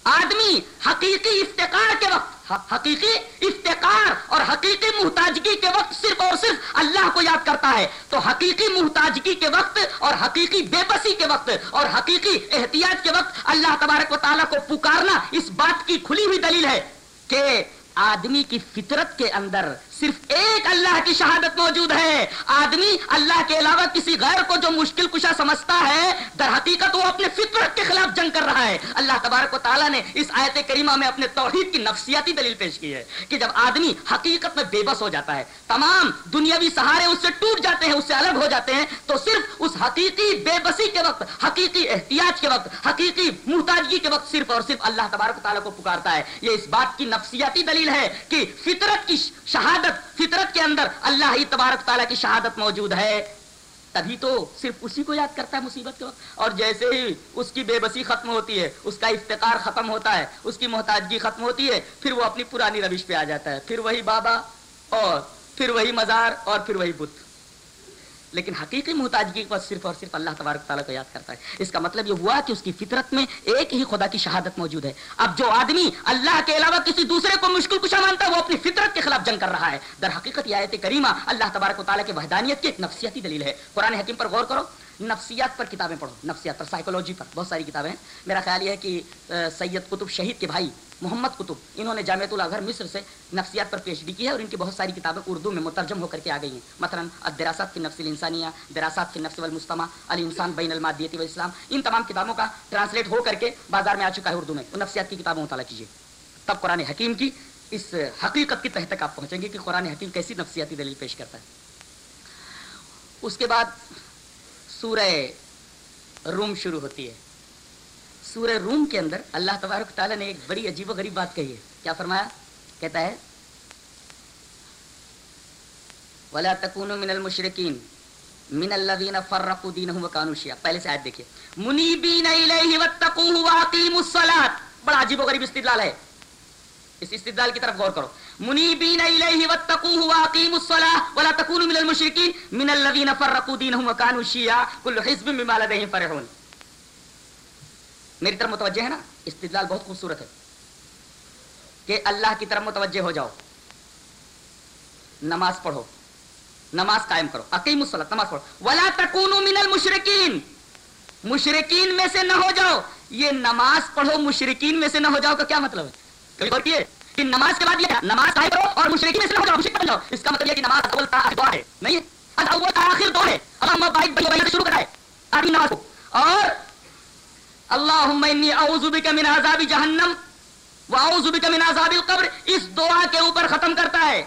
آدمی حقیقی افتقار کے وقت حقیقی افتقار اور حقیقی محتاجگی کے وقت صرف اور صرف اللہ کو یاد کرتا ہے۔ تو حقیقی محتاجگی کے وقت اور حقیقی بے بسی کے وقت اور حقیقی احتیاط کے وقت اللہ تبارک و تعالیٰ کو پکارنا اس بات کی کھلی ہوئی دلیل ہے کہ آدمی کی فطرت کے اندر صرف ایک اللہ کی شہادت موجود ہے۔ آدمی اللہ کے علاوہ کسی غیر کو جو مشکل کشا سمجھتا ہے، در حقیقت وہ اپنے فطرت کے خلاف جنگ کر رہا ہے۔ اللہ تبارک و تعالیٰ نے اس آیت کریمہ میں اپنے توحید کی نفسیاتی دلیل پیش کی ہے کہ جب آدمی حقیقت میں بے بس ہو جاتا ہے، تمام دنیاوی سہارے اس سے ٹوٹ جاتے ہیں، اس سے الگ ہو جاتے ہیں، تو صرف اس حقیقی بے بسی کے وقت، حقیقی احتیاط کے وقت، حقیقی محتاجگی کے وقت صرف اور صرف اللہ تبارک و تعالیٰ کو پکارتا ہے۔ یہ اس بات کی نفسیاتی دلیل ہے کہ فطرت کی شہادت فطرت کے اندر اللہ ہی تبارک تعالیٰ کی شہادت موجود ہے۔ تبھی تو صرف اسی کو یاد کرتا ہے مصیبت کے وقت۔ اور جیسے ہی اس کی بے بسی ختم ہوتی ہے، اس کا افتقار ختم ہوتا ہے، اس کی محتاجگی ختم ہوتی ہے، پھر وہ اپنی پرانی روش پہ آ جاتا ہے۔ پھر وہی بابا اور پھر وہی مزار اور پھر وہی بت۔ لیکن حقیقی محتاجگی کو صرف اور صرف اللہ تبارک تعالیٰ کو یاد کرتا ہے۔ اس کا مطلب یہ ہوا کہ اس کی فطرت میں ایک ہی خدا کی شہادت موجود ہے۔ اب جو آدمی اللہ کے علاوہ کسی دوسرے کو مشکل کشا مانتا ہے، وہ اپنی فطرت کے خلاف جنگ کر رہا ہے۔ در حقیقت یہ آیت کریمہ اللہ تبارک و تعالیٰ کے وحدانیت کی ایک نفسیاتی دلیل ہے۔ قرآن حکیم پر غور کرو۔ نفسیات پر کتابیں پڑھو، نفسیات پر سائیکولوجی پر، بہت ساری کتابیں میرا خیال یہ ہے کہ سید قطب شہید کے بھائی محمد کتب انہوں نے جامعۃ الغر مصر سے نفسیات پر پی ایچ ڈی کی ہے اور ان کی بہت ساری کتابیں اردو میں مترجم ہو کر کے آ گئی ہیں۔ مثلا دراصات کی نفس الانسانیہ دراصات کی نفس المستمہ علی انسان بین المادیتی و اسلام ان تمام کتابوں کا ٹرانسلیٹ ہو کر کے بازار میں آ چکا ہے اردو میں۔ نفسیات کی کتابوں مطالعہ کیجیے۔ تب قرآن حکیم کی اس حقیقت کی تحت تک آپ پہنچیں گے کہ قرآن حکیم کیسی نفسیاتی دلیل پیش کرتا ہے۔ اس کے بعد سورہ روم شروع ہوتی ہے۔ سورہ روم کے اندر اللہ تبارک تعالیٰ نے ایک بڑی عجیب و غریب بات کہی ہے۔ کیا فرمایا؟ کہتا ہے، ولا تکون من المشرقین من الذين فرقوا دينهم وكانوا شيعا پہلے سے آیت دیکھیے۔ منیبین الیہ واتقوه واقیموا الصلاۃ بڑا عجیب و غریب استدلال ہے۔ اس استدلال کی طرف غور کرو۔ منیبین الیہ واتقوه واقیموا الصلاۃ ولا تکونوا من المشرکین۔ من الذين فرقوا دينهم وكانوا شيعا كل حزب بما لديهم فرحون۔ میری طرف متوجہ ہے نا؟ استدلال بہت خوبصورت ہے۔ کہ اللہ کی طرف متوجہ ہو جاؤ۔ نماز پڑھو۔ نماز قائم کرو۔ عقیم الصلاۃ، نماز پڑھو۔ ولا تکونوا من المشرکین۔ مشرکین میں سے نہ ہو جاؤ۔ یہ نماز پڑھو، مشرکین میں سے نہ ہو جاؤ کا کیا مطلب ہے؟ کبھی غور کیے؟ کہ نماز کے بعد یہ نماز قائم کرو اور مشرکین میں سے ہو جاؤ مشرک بن جاؤ۔ اس کا مطلب یہ کہ نماز اول تا آخر دعا ہے۔ نہیں ہے اول تا آخر دعا ہے۔ اب ہم بائک بھائی بھائی شروع کرائے آدمی نماز کو۔ اور اللہم انی اعوذ بک من عذاب جہنم و اعوذ بک من عذاب القبر۔ اس دعا کے اوپر ختم کرتا ہے۔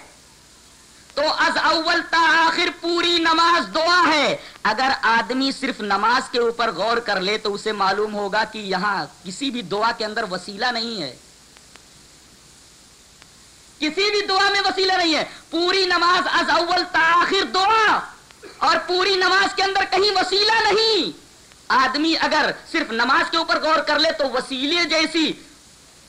تو از اول تا آخر پوری نماز دعا ہے۔ اگر آدمی صرف نماز کے اوپر غور کر لے تو اسے معلوم ہوگا کہ یہاں کسی بھی دعا کے اندر وسیلہ نہیں ہے۔ کسی بھی دعا میں وسیلہ نہیں ہے۔ پوری نماز از اول تاخیر دعا۔ اور پوری نماز کے اندر کہیں وسیلہ نہیں۔ آدمی اگر صرف نماز کے اوپر غور کر لے تو وسیلے جیسی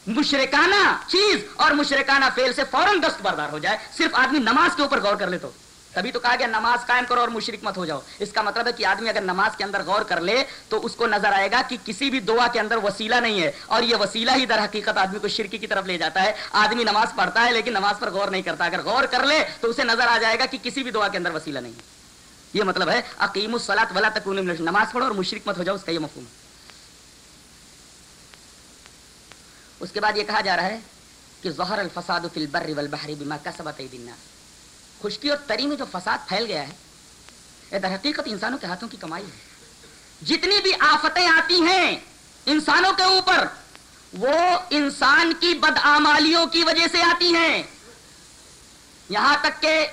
مشرکانہ چیز اور مشرکانہ فیل سے فوراً دست بردار ہو جائے۔ صرف آدمی نماز کے اوپر غور کر لے تو۔ تبھی تو کہا گیا نماز قائم کرو اور مشرک مت ہو جاؤ۔ اس کا مطلب ہے کہ آدمی اگر نماز کے اندر غور کر لے تو اس کو نظر آئے گا کہ کسی بھی دعا کے اندر وسیلہ نہیں ہے اور یہ وسیلہ ہی در حقیقت آدمی کو شرکی کی طرف لے جاتا ہے۔ آدمی نماز پڑھتا ہے لیکن نماز پر غور نہیں کرتا۔ اگر غور کر لے تو اسے نظر آ جائے گا کہ کسی بھی دعا کے اندر وسیلہ نہیں ہے۔ یہ مطلب ہے عقیم السلاط ولا تک نماز پڑھو اور مشرق مت ہو جاؤ، اس کا یہ مفہوم ہے۔ اس کے بعد یہ کہا جا رہا ہے کہ ظہر الفساد فی البر والبحر بما کسبت ایدی الناس۔ خشکی اور تری میں جو فساد پھیل گیا ہے یہ در حقیقت انسانوں کے ہاتھوں کی کمائی ہے۔ جتنی بھی آفتیں آتی ہیں انسانوں کے اوپر، وہ انسان کی بدعمالیوں کی وجہ سے آتی ہیں۔ یہاں تک کہ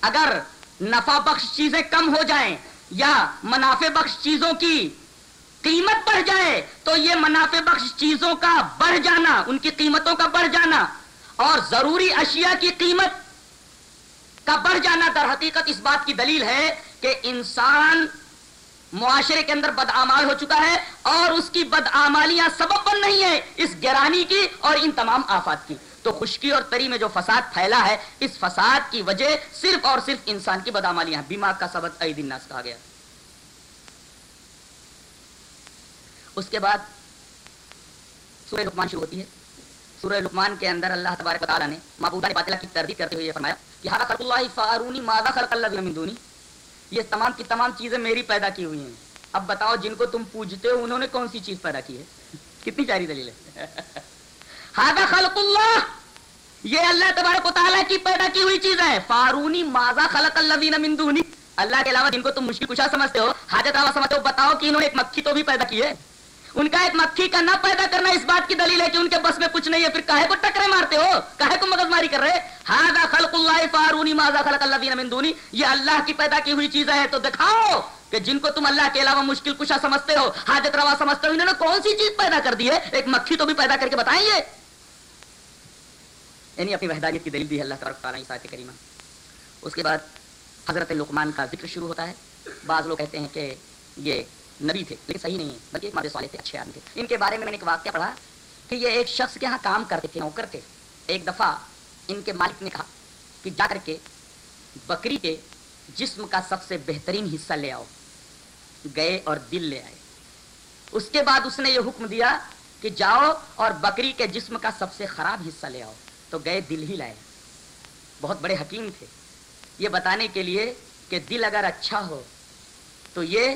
اگر نفع بخش چیزیں کم ہو جائیں یا منافع بخش چیزوں کی قیمت بڑھ جائے، تو یہ منافع بخش چیزوں کا بڑھ جانا، ان کی قیمتوں کا بڑھ جانا اور ضروری اشیاء کی قیمت کا بڑھ جانا در حقیقت اس بات کی دلیل ہے کہ انسان معاشرے کے اندر بدعمال ہو چکا ہے اور اس کی بدعمالیاں سبب بن نہیں ہے اس گرانی کی اور ان تمام آفات کی۔ تو خشکی اور تری میں جو فساد پھیلا ہے، اس فساد کی وجہ صرف اور صرف انسان کی بدامالیاں بیما کا سبق عید الناس کہا گیا۔ اس کے بعد سورہ لقمان شروع ہوتی ہے۔ سورہ لقمان کے اندر اللہ تبارک تعالیٰ نے محبوبہ نے باطلہ کی تردید کرتے ہوئے یہ فرمایا کہ ہارا خلق اللہ فارونی ماذا خلق اللہ من دونی? یہ تمام کی تمام چیزیں میری پیدا کی ہوئی ہیں۔ اب بتاؤ جن کو تم پوجتے ہو انہوں نے کون سی چیز پیدا کی ہے؟ کتنی پیاری دلیل ہے۔ ہارا خلق اللہ! یہ اللہ تبارک و تعالیٰ کی پیدا کی ہوئی چیز ہے۔ فارونی ماذا خلق اللہ من دونی؟ اللہ کے علاوہ جن کو تم مشکل کشا سمجھتے ہو، حاجت روا سمجھتے ہو، بتاؤ کہ انہوں نے ایک مکھی تو بھی پیدا کی ہے۔ ان کا ایک مکھی کا نہ پیدا کرنا اس بات کی دلیل ہے کہ ان کے بس میں کچھ نہیں ہے، پھر کاہے کو ٹکرے مارتے ہو؟ کاہے کو مغز ماری کر رہے؟ ہاں خلق اللہ فارونی ماذا خلق اللہ دین من دونی یہ اللہ کی پیدا کی ہوئی چیز ہے تو دکھاؤ کہ جن کو تم اللہ کے علاوہ مشکل کشا سمجھتے ہو، حاجت روا سمجھتے ہو، انہوں نے کون سی چیز پیدا کر دی ہے؟ ایک مکھی تو بھی پیدا کر کے بتائیں یہ یعنی اپنی وحدانیت کی دلیل دی ہے اللہ تبارک تعالیٰ کی کریمہ۔ اس کے بعد حضرت لقمان کا ذکر شروع ہوتا ہے۔ بعض لوگ کہتے ہیں کہ یہ نبی تھے، لیکن صحیح نہیں ہے بلکہ ایک مادے تھے، اچھے آدمی تھے۔ ان کے بارے میں میں نے ایک واقعہ پڑھا کہ یہ ایک شخص کے یہاں کام کرتے تھے، نوکر تھے۔ ایک دفعہ ان کے مالک نے کہا کہ جا کر کے بکری کے جسم کا سب سے بہترین حصہ لے آؤ۔ گئے اور دل لے آئے۔ اس کے بعد اس نے یہ حکم دیا کہ جاؤ اور بکری کے جسم کا سب سے خراب حصہ لے آؤ۔ تو گئے، دل ہی لائے۔ بہت بڑے حکیم تھے۔ یہ بتانے کے لیے کہ دل اگر اچھا ہو تو یہ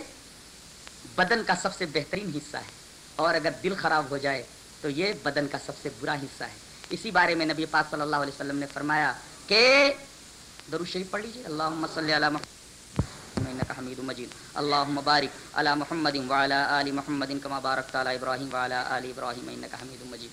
بدن کا سب سے بہترین حصہ ہے۔ اور اگر دل خراب ہو جائے تو یہ بدن کا سب سے برا حصہ ہے۔ اسی بارے میں نبی پاک صلی اللہ علیہ وسلم نے فرمایا کہ درو شریف پڑھ لیجیے اللہ صلی اللہ حمید مجید۔ اللہ مبارک علی محمد وعلی آل محمد کما بارک تعالی ابراہیم وعلی آل ابراہیم انکا حمید مجید۔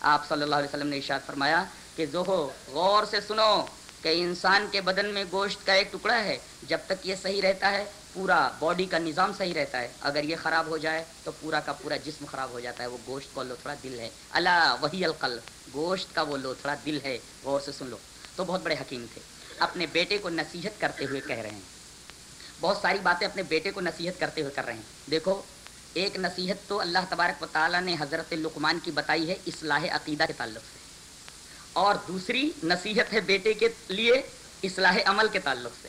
آپ صلی اللہ علیہ وسلم نے ارشاد فرمایا کہ زہو غور سے سنو کہ انسان کے بدن میں گوشت کا ایک ٹکڑا ہے۔ جب تک یہ صحیح رہتا ہے پورا باڈی کا نظام صحیح رہتا ہے۔ اگر یہ خراب ہو جائے تو پورا کا پورا جسم خراب ہو جاتا ہے۔ وہ گوشت کا لوتھڑا دل ہے۔ اللہ وہی القل گوشت کا وہ لوتھڑا دل ہے۔ غور سے سن لو۔ تو بہت بڑے حکیم تھے۔ اپنے بیٹے کو نصیحت کرتے ہوئے کہہ رہے ہیں۔ بہت ساری باتیں اپنے بیٹے کو نصیحت کرتے ہوئے کر رہے ہیں۔ دیکھو، ایک نصیحت تو اللہ تبارک و تعالیٰ نے حضرت لقمان کی بتائی ہے اصلاح عقیدہ کے تعلق سے۔ اور دوسری نصیحت ہے بیٹے کے لیے اصلاح عمل کے تعلق سے۔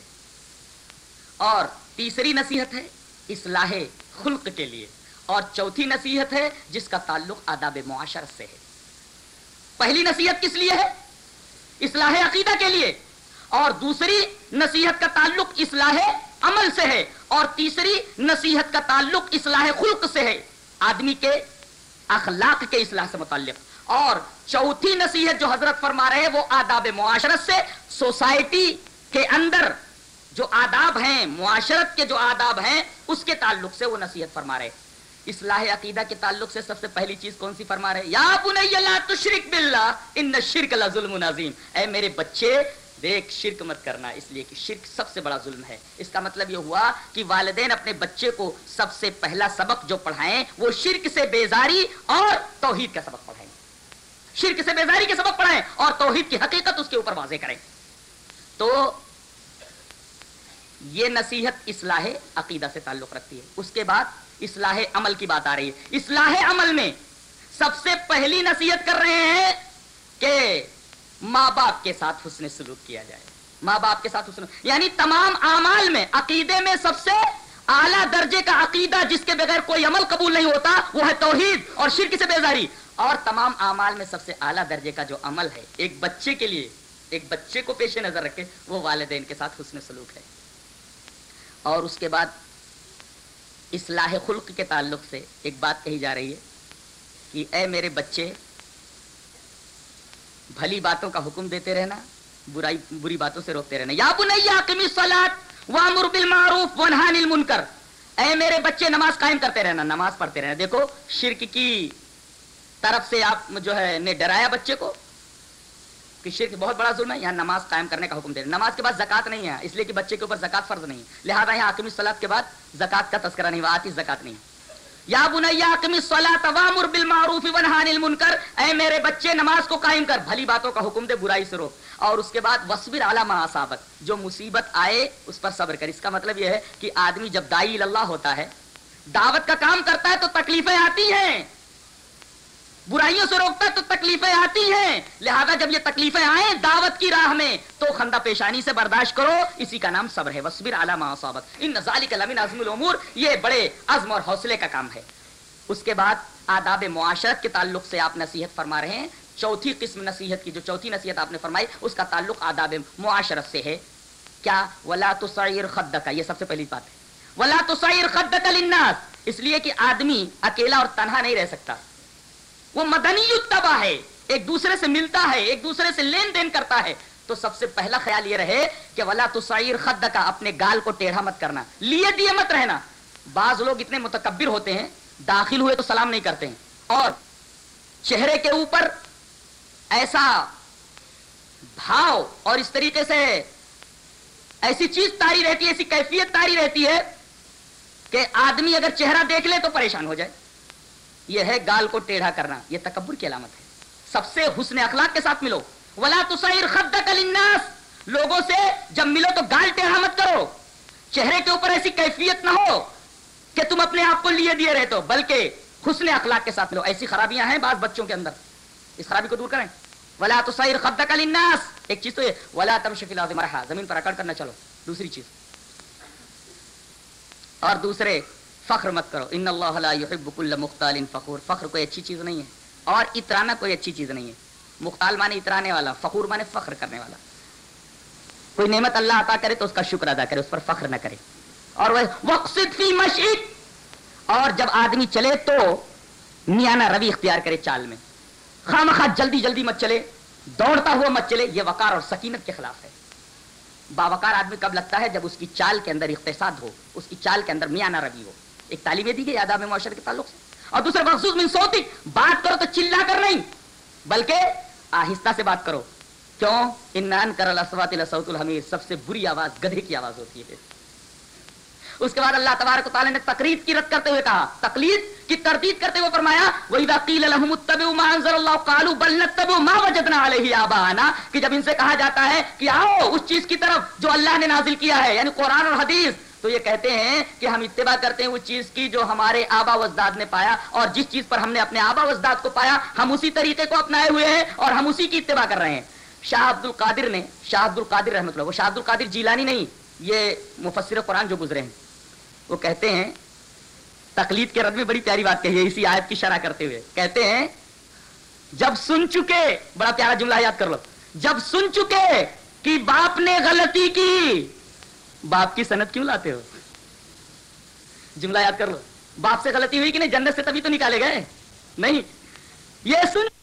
اور تیسری نصیحت ہے اصلاح خلق کے لیے۔ اور چوتھی نصیحت ہے جس کا تعلق آداب معاشرت سے ہے۔ پہلی نصیحت کس لیے ہے؟ اصلاح عقیدہ کے لیے۔ اور دوسری نصیحت کا تعلق اصلاح عمل سے ہے۔ اور تیسری نصیحت کا تعلق اصلاح خلق سے ہے۔ آدمی کے اخلاق کے اصلاح سے متعلق۔ اور چوتھی نصیحت جو حضرت فرما رہے ہیں وہ آداب معاشرت سے، سوسائٹی کے اندر جو آداب ہیں، معاشرت کے جو آداب ہیں، اس کے تعلق سے وہ نصیحت فرما رہے۔ اصلاح عقیدہ کے تعلق سے سب سے پہلی چیز کون سی فرما رہے؟ یا بنی لا تشرک باللہ، ان شرک لظلم نظیم اے میرے بچے، دیکھ، شرک مت کرنا، اس لیے کہ شرک سب سے بڑا ظلم ہے۔ اس کا مطلب یہ ہوا کہ والدین اپنے بچے کو سب سے پہلا سبق جو پڑھائیں، وہ شرک سے بیزاری اور توحید کا سبق پڑھائیں۔ شرک سے بیزاری کے سبق پڑھائیں اور توحید کی حقیقت اس کے اوپر واضح کریں۔ تو یہ نصیحت اصلاح عقیدہ سے تعلق رکھتی ہے۔ اس کے بعد اصلاح عمل کی بات آ رہی ہے۔ اصلاح عمل میں سب سے پہلی نصیحت کر رہے ہیں کہ ماں باپ کے ساتھ حسن سلوک کیا جائے۔ ماں باپ کے ساتھ حسن یعنی تمام اعمال میں، عقیدے میں سب سے اعلیٰ درجے کا عقیدہ جس کے بغیر کوئی عمل قبول نہیں ہوتا، وہ ہے توحید اور شرک سے بیزاری۔ اور تمام اعمال میں سب سے اعلیٰ درجے کا جو عمل ہے، ایک بچے کے لیے، ایک بچے کو پیش نظر رکھے، وہ والدین کے ساتھ حسن سلوک ہے۔ اور اس کے بعد اصلاح خلق کے تعلق سے ایک بات کہی جا رہی ہے کہ اے میرے بچے، بھلی باتوں کا حکم دیتے رہنا، برائی، بری باتوں سے روکتے رہنا۔ یا بنیا قمی سلاد وامر بالمعروف ونہان المنکر۔ اے میرے بچے، نماز قائم کرتے رہنا، نماز پڑھتے رہنا۔ دیکھو، شرک کی طرف سے آپ جو ہے نے ڈرایا بچے کو کہ شرک بہت بڑا ظلم ہے، یہاں نماز قائم کرنے کا حکم دے رہے نماز کے بعد زکات نہیں ہے، اس لیے کہ بچے کے اوپر زکات فرض نہیں۔ لہٰذا یہاں حکمی سلاد کے بعد زکات کا تذکرہ نہیں ہوا آتی زکات نہیں۔ یا بنیا حکمی سلاد وامر بالمعروف ونہان المنکر۔ اے میرے بچے، نماز کو قائم کر، بھلی باتوں کا حکم دے، برائی سے روک اور اس کے بعد وصبر اعلیٰ ماسابت جو مصیبت آئے، اس پر صبر کر۔ اس کا مطلب یہ ہے کہ آدمی جب دائی اللہ ہوتا ہے، دعوت کا کام کرتا ہے تو تکلیفیں آتی ہیں۔ برائیوں سے روکتا ہے تو تکلیفیں آتی ہیں۔ لہذا جب یہ تکلیفیں آئیں دعوت کی راہ میں، تو خندہ پیشانی سے برداشت کرو۔ اسی کا نام صبر ہے۔ وصبر علامہ صابت ان نظالی کا لمن عزم العمور یہ بڑے عزم اور حوصلے کا کام ہے۔ اس کے بعد آداب معاشرت کے تعلق سے آپ نصیحت فرما رہے ہیں۔ چوتھی قسم نصیحت کی جو چوتھی نصیحت آپ نے فرمائی، اس کا تعلق آداب معاشرت سے ہے۔ کیا؟ ولا تو خد کا یہ سب سے پہلی بات۔ ہے ولا تو سعیر للناس۔ اس لیے کہ آدمی اکیلا اور تنہا نہیں رہ سکتا۔ وہ مدنی تباہ ہے۔ ایک دوسرے سے ملتا ہے، ایک دوسرے سے لین دین کرتا ہے۔ تو سب سے پہلا خیال یہ رہے کہ ولا تو سعیر خد کا اپنے گال کو ٹیڑھا مت کرنا۔ لیے دیے مت رہنا۔ بعض لوگ اتنے متکبر ہوتے ہیں، داخل ہوئے تو سلام نہیں کرتے ہیں۔ اور چہرے کے اوپر ایسا بھاؤ اور اس طریقے سے ایسی چیز تاری رہتی ہے، ایسی کیفیت تاری رہتی ہے کہ آدمی اگر چہرہ دیکھ لے تو پریشان ہو جائے۔ یہ ہے گال کو ٹیڑھا کرنا، یہ تکبر کی علامت ہے۔ سب سے حسن اخلاق کے ساتھ ملو۔ ولا تصیر خدک للناس۔ لوگوں سے جب ملو تو گال ٹیڑھا مت کرو۔ چہرے کے اوپر ایسی کیفیت نہ ہو کہ تم اپنے آپ کو لیے دیے رہتے ہو، بلکہ حسن اخلاق کے ساتھ ملو۔ ایسی خرابیاں ہیں بعض بچوں کے اندر۔ اس خرابی کو دور کریں۔ ولا تصیر خدک للناس۔ ایک چیز تو یہ، ولا تمشی فی الارض مرحا۔ زمین پر اکڑ کرنا چلو۔ دوسری چیز۔ اور دوسرے فخر مت کرو۔ ان اللہ لا يحب كل مختال فخور۔ فخر کوئی اچھی چیز نہیں ہے۔ اور اترانا کوئی اچھی چیز نہیں ہے۔ مختال مانے اترانے والا، فخور مانے فخر کرنے والا۔ کوئی نعمت اللہ عطا کرے تو اس کا شکر ادا کرے، اس پر فخر نہ کرے۔ اور وہ وقصد فی مشیق اور جب آدمی چلے تو میانہ روی اختیار کرے چال میں۔ خام خواہ جلدی جلدی مت چلے۔ دوڑتا ہوا مت چلے۔ یہ وقار اور سکینت کے خلاف ہے۔ باوقار آدمی کب لگتا ہے جب اس کی چال کے اندر اقتصاد ہو، اس کی چال کے اندر میانہ روی ہو۔ ایک تعلیم دی گئی آداب معاشرے کے تعلق سے۔ اور دوسرے مخصوص من سوتی بات کرو تو چلا کر نہیں، بلکہ آہستہ سے بات کرو۔ کیوں؟ انان کر الاسوات الاسوت الحمید سب سے بری آواز، گدھے کی آواز ہوتی ہے۔ اس کے بعد اللہ تبارک و تعالی نے تقریر کی رد کرتے ہوئے کہا، تقلید کی تردید کرتے ہوئے فرمایا، وَإِذَا قِيلَ لَهُمُ اتَّبِعُوا مَا أَنزَلَ اللَّهُ قَالُوا بَلْ نَتَّبِعُ مَا وَجَدْنَا عَلَيْهِ آبَاءَنَا کہ جب ان سے کہا جاتا ہے کہ آؤ اس چیز کی طرف جو اللہ نے نازل کیا ہے یعنی قرآن اور حدیث تو یہ کہتے ہیں کہ ہم اتباع کرتے ہیں اس چیز کی جو ہمارے آبا وزداد نے پایا اور جس چیز پر ہم نے اپنے آبا وزداد کو پایا، ہم اسی طریقے کو اپنائے ہوئے ہیں اور ہم اسی کی اتباع کر رہے ہیں۔ شاہ عبد القادر نے، شاہ عبد القادر رحمۃ اللہ، وہ شاہ عبد القادر جیلانی نہیں، یہ مفسر قرآن جو گزرے ہیں، وہ کہتے ہیں، تقلید کے رد میں بڑی پیاری بات کہی ہے، اسی آیت کی شرح کرتے ہوئے۔ کہتے ہیں، جب سن چکے، بڑا پیارا جملہ یاد کر لو، جب سن چکے کہ باپ نے غلطی کی باپ کی صنعت کیوں لاتے ہو؟ جملہ یاد کر لو۔ باپ سے غلطی ہوئی کہ نہیں؟ جنت سے تبھی تو نکالے گئے۔ نہیں، یہ سن۔